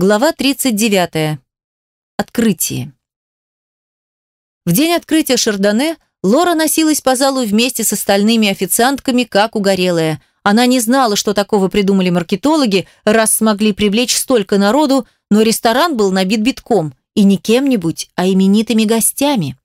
Глава 39. Открытие. В день открытия Шардоне Лора носилась по залу вместе с остальными официантками, как угорелая. Она не знала, что такого придумали маркетологи, раз смогли привлечь столько народу, но ресторан был набит битком, и не кем-нибудь, а именитыми гостями.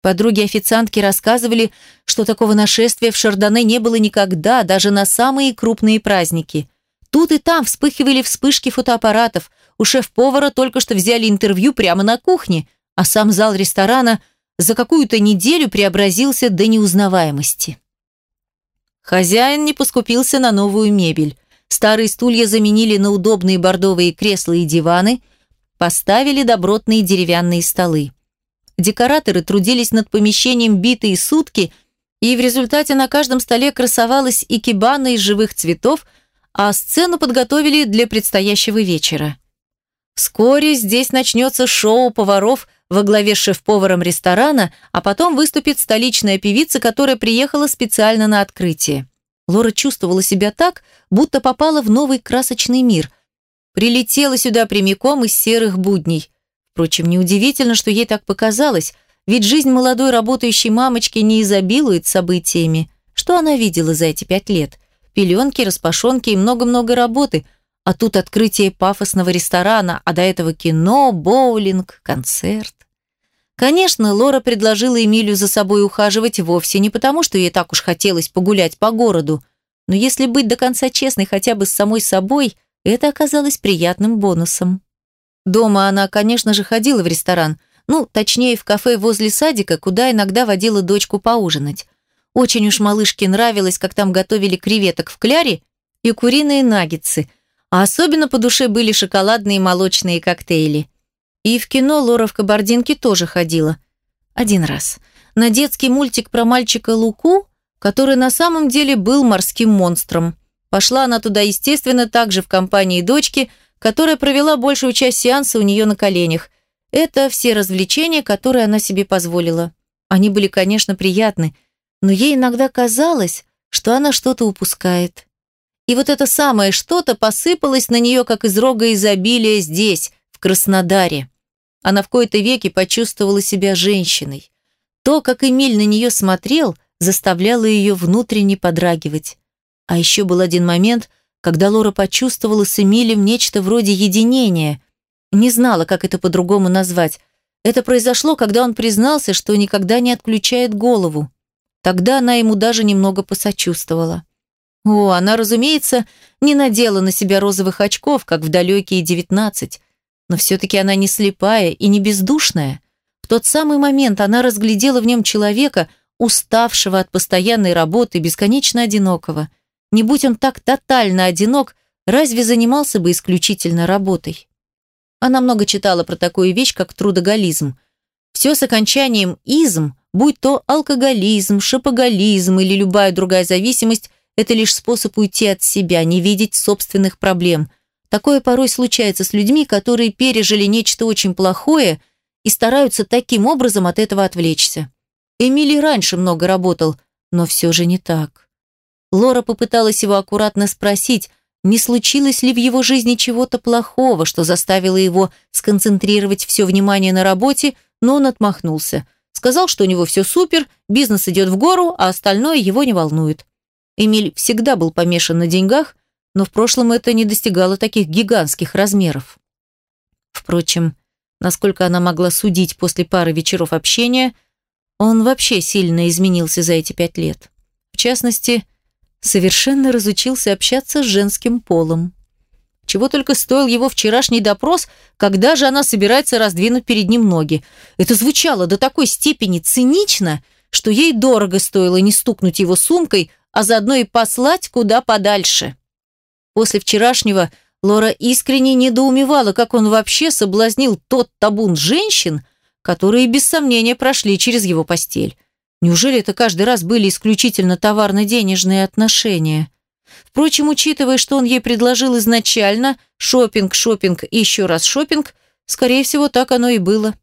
Подруги-официантки рассказывали, что такого нашествия в Шардоне не было никогда, даже на самые крупные праздники. Тут и там вспыхивали вспышки фотоаппаратов – у шеф-повара только что взяли интервью прямо на кухне, а сам зал ресторана за какую-то неделю преобразился до неузнаваемости. Хозяин не поскупился на новую мебель. Старые стулья заменили на удобные бордовые кресла и диваны, поставили добротные деревянные столы. Декораторы трудились над помещением битые сутки, и в результате на каждом столе красовалась икебана из живых цветов, а сцену подготовили для предстоящего вечера. Вскоре здесь начнется шоу поваров во главе с шеф-поваром ресторана, а потом выступит столичная певица, которая приехала специально на открытие. Лора чувствовала себя так, будто попала в новый красочный мир. Прилетела сюда прямиком из серых будней. Впрочем, неудивительно, что ей так показалось, ведь жизнь молодой работающей мамочки не изобилует событиями. Что она видела за эти пять лет? Пеленки, распашонки и много-много работы – а тут открытие пафосного ресторана, а до этого кино, боулинг, концерт. Конечно, Лора предложила Эмилию за собой ухаживать вовсе не потому, что ей так уж хотелось погулять по городу, но если быть до конца честной хотя бы с самой собой, это оказалось приятным бонусом. Дома она, конечно же, ходила в ресторан, ну, точнее, в кафе возле садика, куда иногда водила дочку поужинать. Очень уж малышке нравилось, как там готовили креветок в кляре и куриные наггетсы – а особенно по душе были шоколадные и молочные коктейли. И в кино Лора в кабардинке тоже ходила. Один раз. На детский мультик про мальчика Луку, который на самом деле был морским монстром. Пошла она туда, естественно, также в компании дочки, которая провела большую часть сеанса у нее на коленях. Это все развлечения, которые она себе позволила. Они были, конечно, приятны, но ей иногда казалось, что она что-то упускает. И вот это самое что-то посыпалось на нее, как из рога изобилия здесь, в Краснодаре. Она в кои-то веки почувствовала себя женщиной. То, как Эмиль на нее смотрел, заставляло ее внутренне подрагивать. А еще был один момент, когда Лора почувствовала с Эмилем нечто вроде единения. Не знала, как это по-другому назвать. Это произошло, когда он признался, что никогда не отключает голову. Тогда она ему даже немного посочувствовала. О, она, разумеется, не надела на себя розовых очков, как в далекие девятнадцать, но все-таки она не слепая и не бездушная. В тот самый момент она разглядела в нем человека, уставшего от постоянной работы, бесконечно одинокого. Не будь он так тотально одинок, разве занимался бы исключительно работой? Она много читала про такую вещь, как трудоголизм. Все с окончанием «изм», будь то алкоголизм, шопоголизм или любая другая зависимость – это лишь способ уйти от себя, не видеть собственных проблем. Такое порой случается с людьми, которые пережили нечто очень плохое и стараются таким образом от этого отвлечься. Эмили раньше много работал, но все же не так. Лора попыталась его аккуратно спросить, не случилось ли в его жизни чего-то плохого, что заставило его сконцентрировать все внимание на работе, но он отмахнулся. Сказал, что у него все супер, бизнес идет в гору, а остальное его не волнует. Эмиль всегда был помешан на деньгах, но в прошлом это не достигало таких гигантских размеров. Впрочем, насколько она могла судить после пары вечеров общения, он вообще сильно изменился за эти пять лет. В частности, совершенно разучился общаться с женским полом. Чего только стоил его вчерашний допрос, когда же она собирается раздвинуть перед ним ноги. Это звучало до такой степени цинично, что ей дорого стоило не стукнуть его сумкой, а заодно и послать куда подальше. После вчерашнего Лора искренне недоумевала, как он вообще соблазнил тот табун женщин, которые без сомнения прошли через его постель. Неужели это каждый раз были исключительно товарно-денежные отношения? Впрочем, учитывая, что он ей предложил изначально шопинг, шопинг и еще раз шопинг, скорее всего, так оно и было.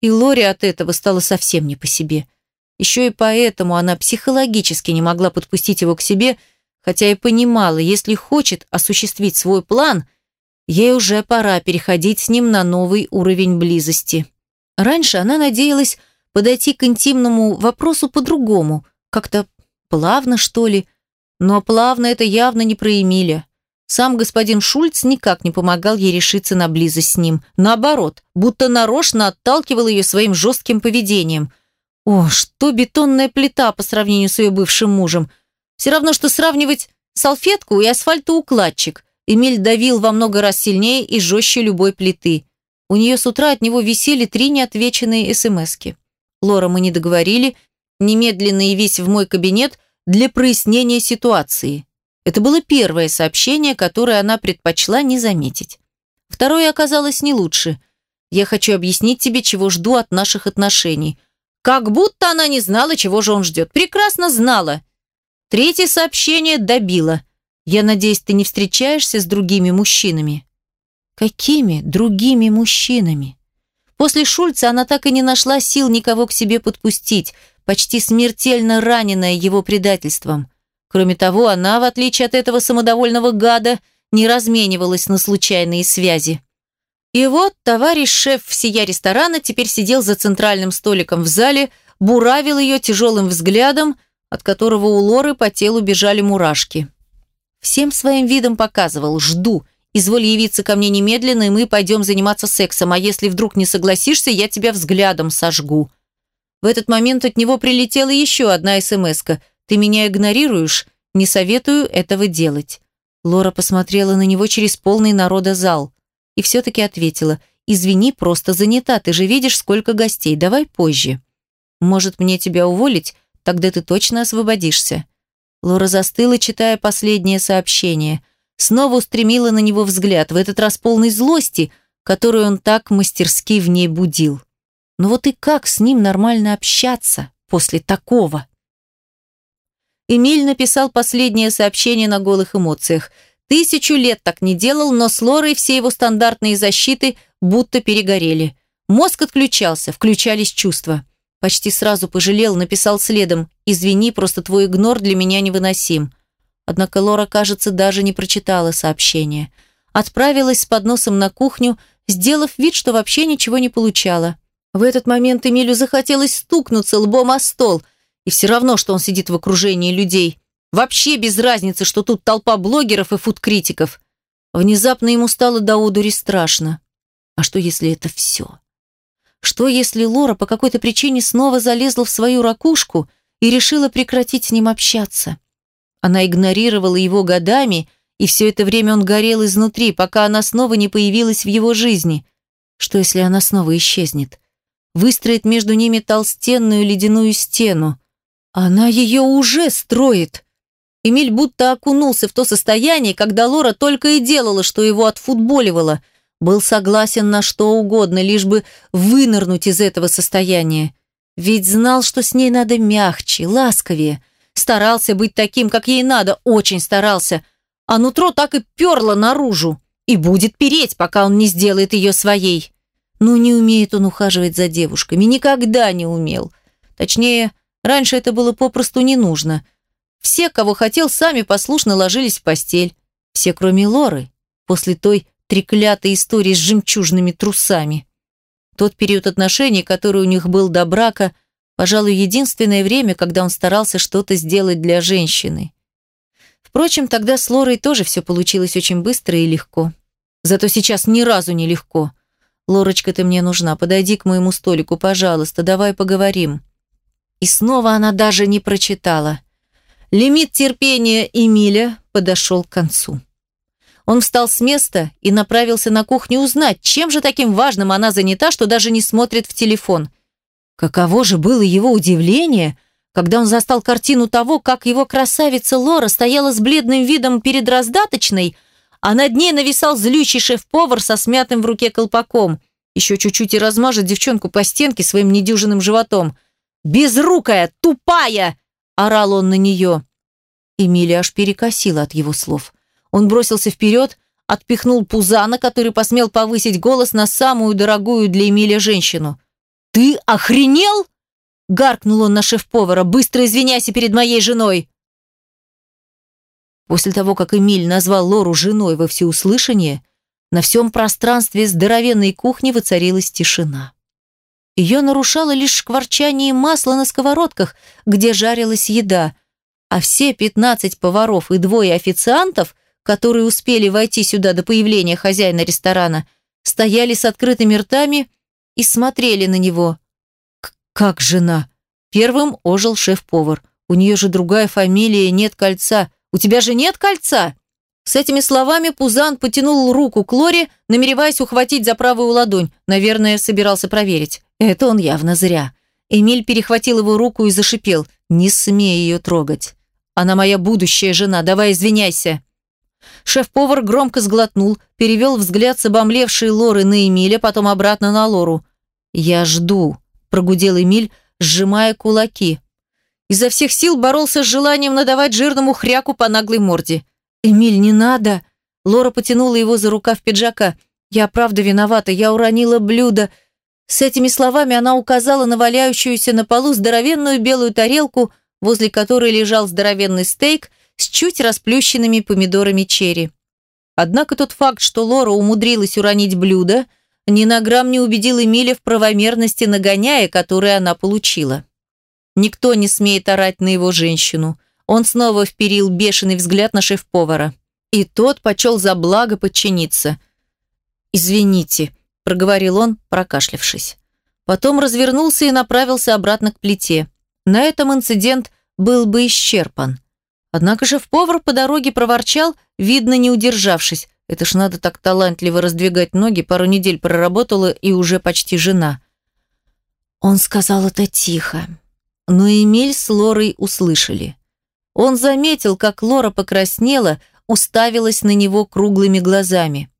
И Лоре от этого стало совсем не по себе – еще и поэтому она психологически не могла подпустить его к себе, хотя и понимала, если хочет осуществить свой план, Ей уже пора переходить с ним на новый уровень близости. Раньше она надеялась подойти к интимному вопросу по-другому, как-то плавно, что ли. Но плавно это явно не про. Сам господин Шульц никак не помогал ей решиться на близость с ним. Наоборот, будто нарочно отталкивал ее своим жестким поведением. О, что бетонная плита по сравнению с ее бывшим мужем. Все равно, что сравнивать салфетку и асфальтоукладчик. Эмиль давил во много раз сильнее и жестче любой плиты. У нее с утра от него висели три неотвеченные смски. «Лора, мы не договорили. Немедленно явись в мой кабинет для прояснения ситуации». Это было первое сообщение, которое она предпочла не заметить. Второе оказалось не лучше. «Я хочу объяснить тебе, чего жду от наших отношений». Как будто она не знала, чего же он ждет. Прекрасно знала. Третье сообщение добило. «Я надеюсь, ты не встречаешься с другими мужчинами». Какими другими мужчинами? После Шульца она так и не нашла сил никого к себе подпустить, почти смертельно раненная его предательством. Кроме того, она, в отличие от этого самодовольного гада, не разменивалась на случайные связи. И вот товарищ шеф всея ресторана теперь сидел за центральным столиком в зале, буравил ее тяжелым взглядом, от которого у Лоры по телу бежали мурашки. Всем своим видом показывал «жду», «изволь явиться ко мне немедленно, и мы пойдем заниматься сексом, а если вдруг не согласишься, я тебя взглядом сожгу». В этот момент от него прилетела еще одна смс -ка. Ты меня игнорируешь? Не советую этого делать». Лора посмотрела на него через полный народа зал и все-таки ответила, «Извини, просто занята, ты же видишь, сколько гостей, давай позже». «Может, мне тебя уволить? Тогда ты точно освободишься». Лора застыла, читая последнее сообщение. Снова устремила на него взгляд, в этот раз полный злости, которую он так мастерски в ней будил. Но вот и как с ним нормально общаться после такого? Эмиль написал последнее сообщение на голых эмоциях. Тысячу лет так не делал, но с Лорой все его стандартные защиты будто перегорели. Мозг отключался, включались чувства. Почти сразу пожалел, написал следом «Извини, просто твой игнор для меня невыносим». Однако Лора, кажется, даже не прочитала сообщение. Отправилась с подносом на кухню, сделав вид, что вообще ничего не получала. В этот момент Эмилю захотелось стукнуться лбом о стол – и все равно, что он сидит в окружении людей. Вообще без разницы, что тут толпа блогеров и фудкритиков. Внезапно ему стало до одури страшно. А что, если это все? Что, если Лора по какой-то причине снова залезла в свою ракушку и решила прекратить с ним общаться? Она игнорировала его годами, и все это время он горел изнутри, пока она снова не появилась в его жизни. Что, если она снова исчезнет? Выстроит между ними толстенную ледяную стену. Она ее уже строит. Эмиль будто окунулся в то состояние, когда Лора только и делала, что его отфутболивала. Был согласен на что угодно, лишь бы вынырнуть из этого состояния. Ведь знал, что с ней надо мягче, ласковее. Старался быть таким, как ей надо, очень старался. А нутро так и перло наружу. И будет переть, пока он не сделает ее своей. Ну, не умеет он ухаживать за девушками, никогда не умел. Точнее, Раньше это было попросту не нужно. Все, кого хотел, сами послушно ложились в постель. Все, кроме Лоры, после той треклятой истории с жемчужными трусами. Тот период отношений, который у них был до брака, пожалуй, единственное время, когда он старался что-то сделать для женщины. Впрочем, тогда с Лорой тоже все получилось очень быстро и легко. Зато сейчас ни разу не легко. «Лорочка, ты мне нужна, подойди к моему столику, пожалуйста, давай поговорим». И снова она даже не прочитала. Лимит терпения Эмиля подошел к концу. Он встал с места и направился на кухню узнать, чем же таким важным она занята, что даже не смотрит в телефон. Каково же было его удивление, когда он застал картину того, как его красавица Лора стояла с бледным видом перед раздаточной, а над ней нависал злющий шеф-повар со смятым в руке колпаком. Еще чуть-чуть и размажет девчонку по стенке своим недюжинным животом – Безрукая, тупая!» – орал он на нее. Эмилия аж перекосила от его слов. Он бросился вперед, отпихнул Пузана, который посмел повысить голос на самую дорогую для Эмилия женщину. «Ты охренел?» – гаркнул он на шеф-повара. «Быстро извиняйся перед моей женой!» После того, как Эмиль назвал Лору женой во всеуслышание, На всем пространстве здоровенной кухни воцарилась тишина. Ее нарушало лишь шкварчание масла на сковородках, где жарилась еда, а все 15 поваров и двое официантов, которые успели войти сюда до появления хозяина ресторана, стояли с открытыми ртами и смотрели на него. «Как жена?» Первым ожил шеф-повар. «У нее же другая фамилия, нет кольца. У тебя же нет кольца?» С этими словами Пузан потянул руку к Лоре, намереваясь ухватить за правую ладонь. Наверное, собирался проверить. Это он явно зря. Эмиль перехватил его руку и зашипел. «Не смей ее трогать. Она моя будущая жена, давай извиняйся». Шеф-повар громко сглотнул, перевел взгляд с обомлевшей Лоры на Эмиля, потом обратно на Лору. «Я жду», – прогудел Эмиль, сжимая кулаки. Изо всех сил боролся с желанием надавать жирному хряку по наглой морде. «Эмиль, не надо!» Лора потянула его за рукав пиджака. «Я правда виновата, я уронила блюдо». С этими словами она указала на валяющуюся на полу здоровенную белую тарелку, возле которой лежал здоровенный стейк с чуть расплющенными помидорами черри. Однако тот факт, что Лора умудрилась уронить блюдо, ни на грамм не убедил Эмиля в правомерности нагоняя, который она получила. Никто не смеет орать на его женщину. Он снова вперил бешеный взгляд на шеф-повара. И тот почел за благо подчиниться. «Извините», – проговорил он, прокашлявшись. Потом развернулся и направился обратно к плите. На этом инцидент был бы исчерпан. Однако шеф-повар по дороге проворчал, видно, не удержавшись. Это ж надо так талантливо раздвигать ноги, пару недель проработала и уже почти жена. Он сказал это тихо, но Эмиль с Лорой услышали. Он заметил, как Лора покраснела, уставилась на него круглыми глазами.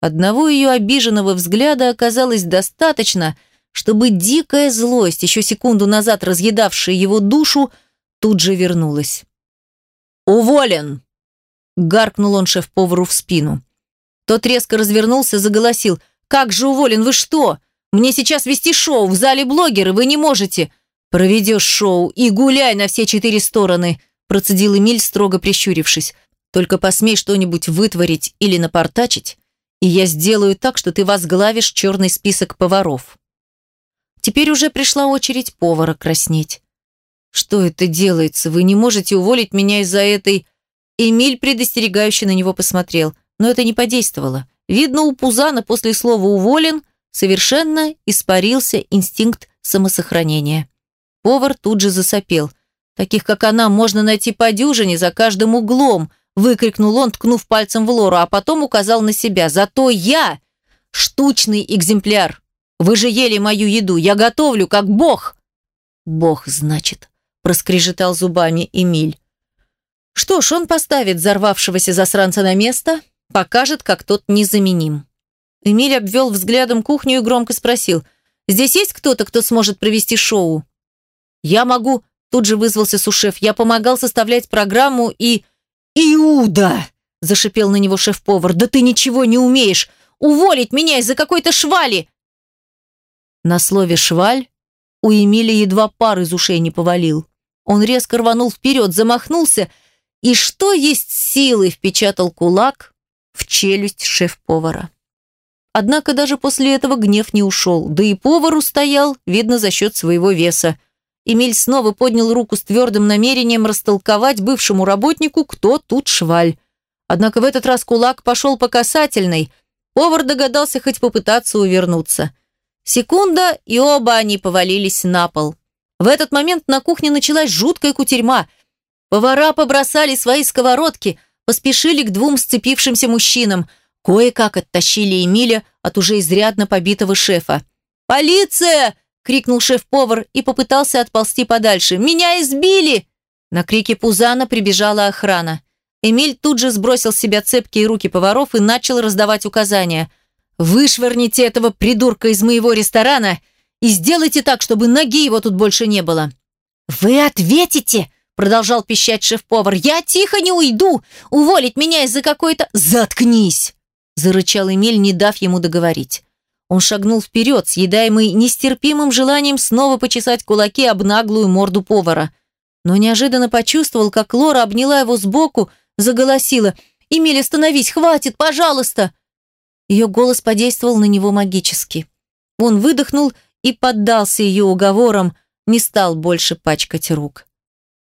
Одного ее обиженного взгляда оказалось достаточно, чтобы дикая злость, еще секунду назад разъедавшая его душу, тут же вернулась. «Уволен!» – гаркнул он шеф-повару в спину. Тот резко развернулся, заголосил. «Как же уволен? Вы что? Мне сейчас вести шоу, в зале блогеры, вы не можете!» «Проведешь шоу и гуляй на все четыре стороны», процедил Эмиль, строго прищурившись. «Только посмей что-нибудь вытворить или напортачить, и я сделаю так, что ты возглавишь черный список поваров». Теперь уже пришла очередь повара краснеть. «Что это делается? Вы не можете уволить меня из-за этой...» Эмиль предостерегающе на него посмотрел, но это не подействовало. Видно, у Пузана после слова «уволен» совершенно испарился инстинкт самосохранения. Повар тут же засопел. «Таких, как она, можно найти по дюжине за каждым углом», выкрикнул он, ткнув пальцем в Лору, а потом указал на себя. «Зато я штучный экземпляр!» Вы же ели мою еду, я готовлю, как бог!» «Бог, значит», – проскрежетал зубами Эмиль. «Что ж, он поставит взорвавшегося засранца на место, покажет, как тот незаменим». Эмиль обвел взглядом кухню и громко спросил, «Здесь есть кто-то, кто сможет провести шоу?» «Я могу», – тут же вызвался сушеф, «я помогал составлять программу и...» «Иуда!» – зашипел на него шеф-повар, «да ты ничего не умеешь! Уволить меня из-за какой-то швали!» На слове «шваль» у Эмили едва пар из ушей не повалил. Он резко рванул вперед, замахнулся и, что есть силы, впечатал кулак в челюсть шеф-повара. Однако даже после этого гнев не ушел, да и повар устоял, видно, за счет своего веса. Эмиль снова поднял руку с твердым намерением растолковать бывшему работнику, кто тут шваль. Однако в этот раз кулак пошел по касательной. Повар догадался хоть попытаться увернуться – Секунда, и оба они повалились на пол. В этот момент на кухне началась жуткая кутерьма. Повара побросали свои сковородки, поспешили к двум сцепившимся мужчинам. Кое-как оттащили Эмиля от уже изрядно побитого шефа. «Полиция!» – крикнул шеф-повар и попытался отползти подальше. «Меня избили!» На крики Пузана прибежала охрана. Эмиль тут же сбросил с себя цепкие руки поваров и начал раздавать указания – Вышвырните этого придурка из моего ресторана и сделайте так, чтобы ноги его тут больше не было». «Вы ответите!» – продолжал пищать шеф-повар. «Я тихо не уйду! Уволить меня из-за какой-то...» «Заткнись!» – зарычал Эмиль, не дав ему договорить. Он шагнул вперед, съедаемый нестерпимым желанием снова почесать кулаки об наглую морду повара. Но неожиданно почувствовал, как Лора обняла его сбоку, заголосила. «Эмиль, остановись, хватит, пожалуйста!» Ее голос подействовал на него магически. Он выдохнул и поддался ее уговорам, не стал больше пачкать рук.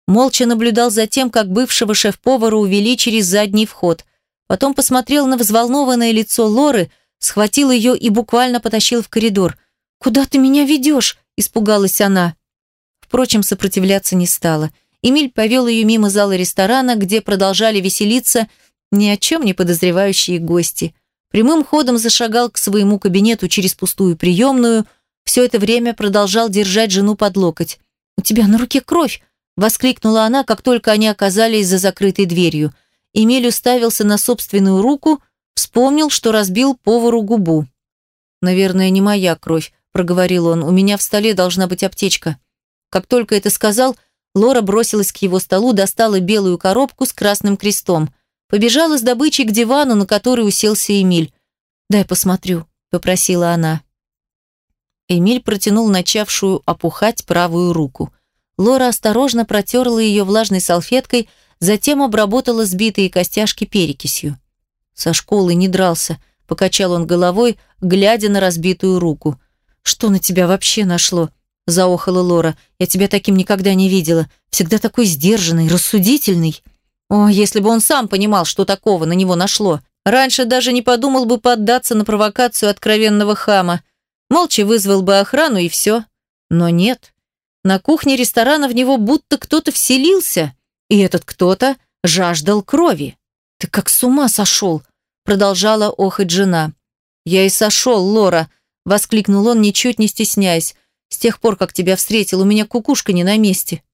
Молча наблюдал за тем, как бывшего шеф-повара увели через задний вход. Потом посмотрел на взволнованное лицо Лоры, схватил ее и буквально потащил в коридор. «Куда ты меня ведешь?» – испугалась она. Впрочем, сопротивляться не стала. Эмиль повел ее мимо зала ресторана, где продолжали веселиться ни о чем не подозревающие гости. Прямым ходом зашагал к своему кабинету через пустую приемную, все это время продолжал держать жену под локоть. «У тебя на руке кровь!» – воскликнула она, как только они оказались за закрытой дверью. Эмиль уставился на собственную руку, вспомнил, что разбил повару губу. «Наверное, не моя кровь», – проговорил он. «У меня в столе должна быть аптечка». Как только это сказал, Лора бросилась к его столу, достала белую коробку с красным крестом. Побежала с добычей к дивану, на который уселся Эмиль. «Дай посмотрю», – попросила она. Эмиль протянул начавшую опухать правую руку. Лора осторожно протерла ее влажной салфеткой, затем обработала сбитые костяшки перекисью. «Со школы не дрался», – покачал он головой, глядя на разбитую руку. «Что на тебя вообще нашло?» – заохала Лора. «Я тебя таким никогда не видела. Всегда такой сдержанный, рассудительный». О, если бы он сам понимал, что такого на него нашло. Раньше даже не подумал бы поддаться на провокацию откровенного хама. Молча вызвал бы охрану и все. Но нет. На кухне ресторана в него будто кто-то вселился. И этот кто-то жаждал крови. «Ты как с ума сошел!» Продолжала охать жена. «Я и сошел, Лора!» Воскликнул он, ничуть не стесняясь. «С тех пор, как тебя встретил, у меня кукушка не на месте.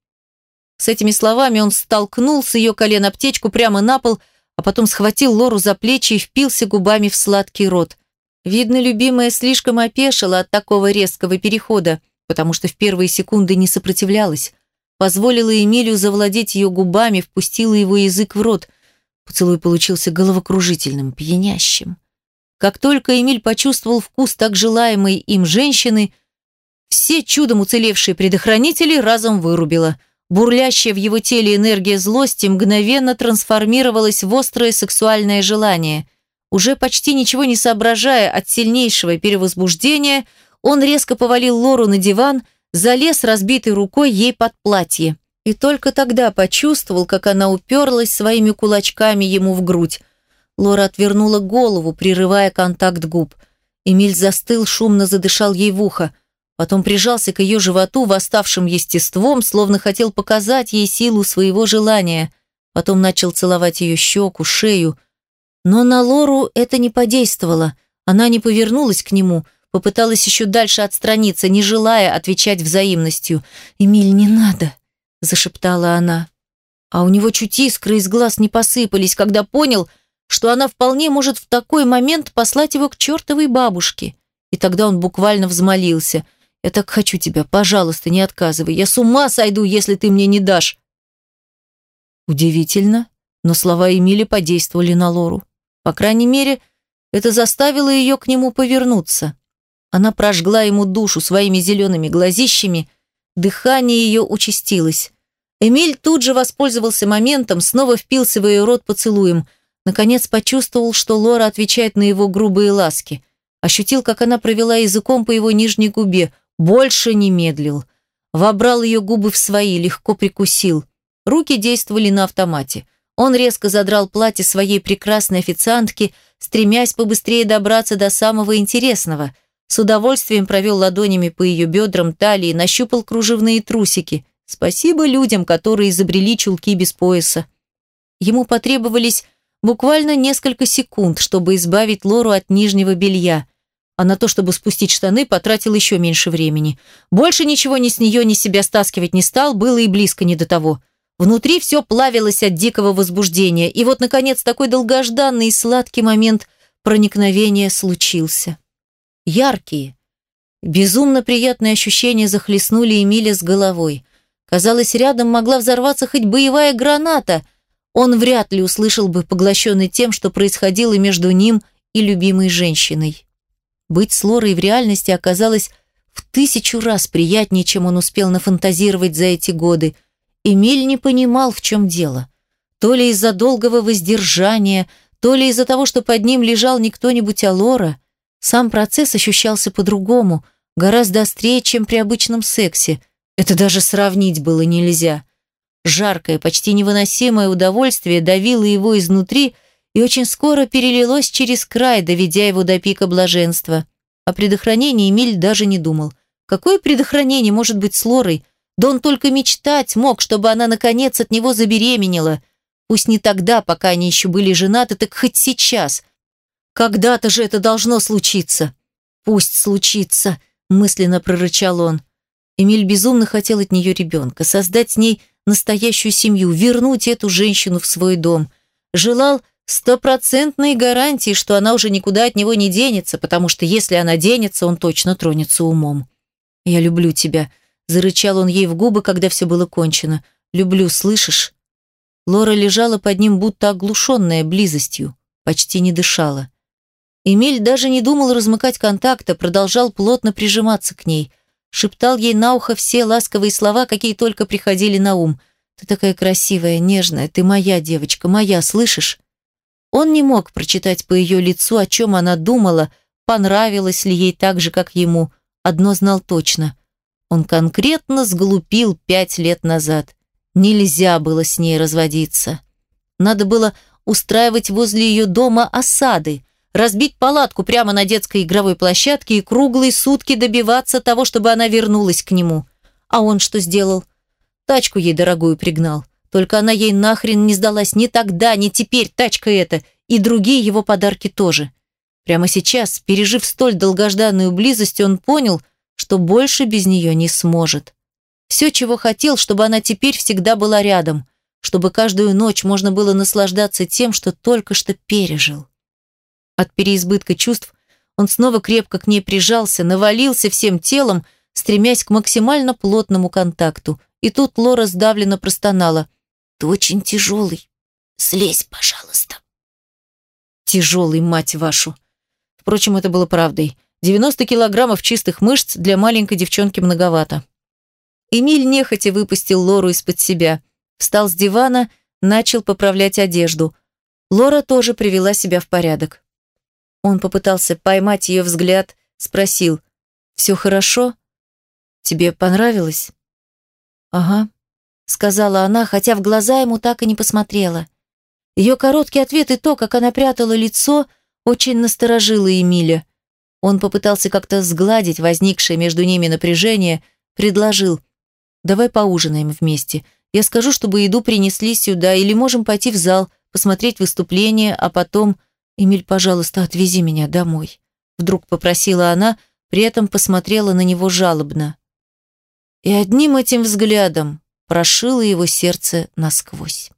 С этими словами он столкнул с ее колен аптечку прямо на пол, а потом схватил Лору за плечи и впился губами в сладкий рот. Видно, любимая слишком опешила от такого резкого перехода, потому что в первые секунды не сопротивлялась. Позволила Эмилию завладеть ее губами, впустила его язык в рот. Поцелуй получился головокружительным, пьянящим. Как только Эмиль почувствовал вкус так желаемой им женщины, все чудом уцелевшие предохранители разом вырубило – Бурлящая в его теле энергия злости мгновенно трансформировалась в острое сексуальное желание. Уже почти ничего не соображая от сильнейшего перевозбуждения, он резко повалил Лору на диван, залез разбитой рукой ей под платье. И только тогда почувствовал, как она уперлась своими кулачками ему в грудь. Лора отвернула голову, прерывая контакт губ. Эмиль застыл, шумно задышал ей в ухо – Потом прижался к ее животу восставшим естеством, словно хотел показать ей силу своего желания. Потом начал целовать ее щеку, шею. Но на Лору это не подействовало. Она не повернулась к нему, попыталась еще дальше отстраниться, не желая отвечать взаимностью. «Эмиль, не надо!» – зашептала она. А у него чуть искры из глаз не посыпались, когда понял, что она вполне может в такой момент послать его к чертовой бабушке. И тогда он буквально взмолился – я так хочу тебя, пожалуйста, не отказывай. Я с ума сойду, если ты мне не дашь. Удивительно, но слова Эмили подействовали на Лору. По крайней мере, это заставило ее к нему повернуться. Она прожгла ему душу своими зелеными глазищами, дыхание ее участилось. Эмиль тут же воспользовался моментом, снова впился в ее рот поцелуем. Наконец почувствовал, что Лора отвечает на его грубые ласки. Ощутил, как она провела языком по его нижней губе – больше не медлил. Вобрал ее губы в свои, легко прикусил. Руки действовали на автомате. Он резко задрал платье своей прекрасной официантки, стремясь побыстрее добраться до самого интересного. С удовольствием провел ладонями по ее бедрам, талии, нащупал кружевные трусики. Спасибо людям, которые изобрели чулки без пояса. Ему потребовались буквально несколько секунд, чтобы избавить Лору от нижнего белья а на то, чтобы спустить штаны, потратил еще меньше времени. Больше ничего ни с нее, ни себя стаскивать не стал, было и близко не до того. Внутри все плавилось от дикого возбуждения, и вот, наконец, такой долгожданный и сладкий момент проникновения случился. Яркие, безумно приятные ощущения захлестнули Эмиля с головой. Казалось, рядом могла взорваться хоть боевая граната. Он вряд ли услышал бы, поглощенный тем, что происходило между ним и любимой женщиной. Быть с Лорой в реальности оказалось в тысячу раз приятнее, чем он успел нафантазировать за эти годы. Эмиль не понимал, в чем дело. То ли из-за долгого воздержания, то ли из-за того, что под ним лежал не кто-нибудь, а Лора, сам процесс ощущался по-другому, гораздо острее, чем при обычном сексе. Это даже сравнить было нельзя. Жаркое, почти невыносимое удовольствие давило его изнутри и очень скоро перелилось через край, доведя его до пика блаженства. О предохранении Эмиль даже не думал. Какое предохранение может быть с Лорой? Да он только мечтать мог, чтобы она наконец от него забеременела. Пусть не тогда, пока они еще были женаты, так хоть сейчас. Когда-то же это должно случиться. Пусть случится, мысленно прорычал он. Эмиль безумно хотел от нее ребенка, создать с ней настоящую семью, вернуть эту женщину в свой дом. Желал стопроцентной гарантии, что она уже никуда от него не денется, потому что если она денется, он точно тронется умом. «Я люблю тебя», – зарычал он ей в губы, когда все было кончено. «Люблю, слышишь?» Лора лежала под ним, будто оглушенная близостью, почти не дышала. Эмиль даже не думал размыкать контакта, продолжал плотно прижиматься к ней – шептал ей на ухо все ласковые слова, какие только приходили на ум. «Ты такая красивая, нежная, ты моя девочка, моя, слышишь?» Он не мог прочитать по ее лицу, о чем она думала, понравилось ли ей так же, как ему. Одно знал точно. Он конкретно сглупил пять лет назад. Нельзя было с ней разводиться. Надо было устраивать возле ее дома осады, разбить палатку прямо на детской игровой площадке и круглые сутки добиваться того, чтобы она вернулась к нему. А он что сделал? Тачку ей дорогую пригнал. Только она ей нахрен не сдалась ни тогда, ни теперь, тачка эта, и другие его подарки тоже. Прямо сейчас, пережив столь долгожданную близость, он понял, что больше без нее не сможет. Все, чего хотел, чтобы она теперь всегда была рядом, чтобы каждую ночь можно было наслаждаться тем, что только что пережил. От переизбытка чувств он снова крепко к ней прижался, навалился всем телом, стремясь к максимально плотному контакту. И тут Лора сдавленно простонала. «Ты очень тяжелый. Слезь, пожалуйста». «Тяжелый, мать вашу!» Впрочем, это было правдой. 90 килограммов чистых мышц для маленькой девчонки многовато. Эмиль нехотя выпустил Лору из-под себя. Встал с дивана, начал поправлять одежду. Лора тоже привела себя в порядок. Он попытался поймать ее взгляд, спросил, «Все хорошо? Тебе понравилось?» «Ага», — сказала она, хотя в глаза ему так и не посмотрела. Ее короткий ответ и то, как она прятала лицо, очень насторожило Эмиля. Он попытался как-то сгладить возникшее между ними напряжение, предложил, «Давай поужинаем вместе. Я скажу, чтобы еду принесли сюда, или можем пойти в зал, посмотреть выступление, а потом «Эмиль, пожалуйста, отвези меня домой», — вдруг попросила она, при этом посмотрела на него жалобно. И одним этим взглядом прошило его сердце насквозь.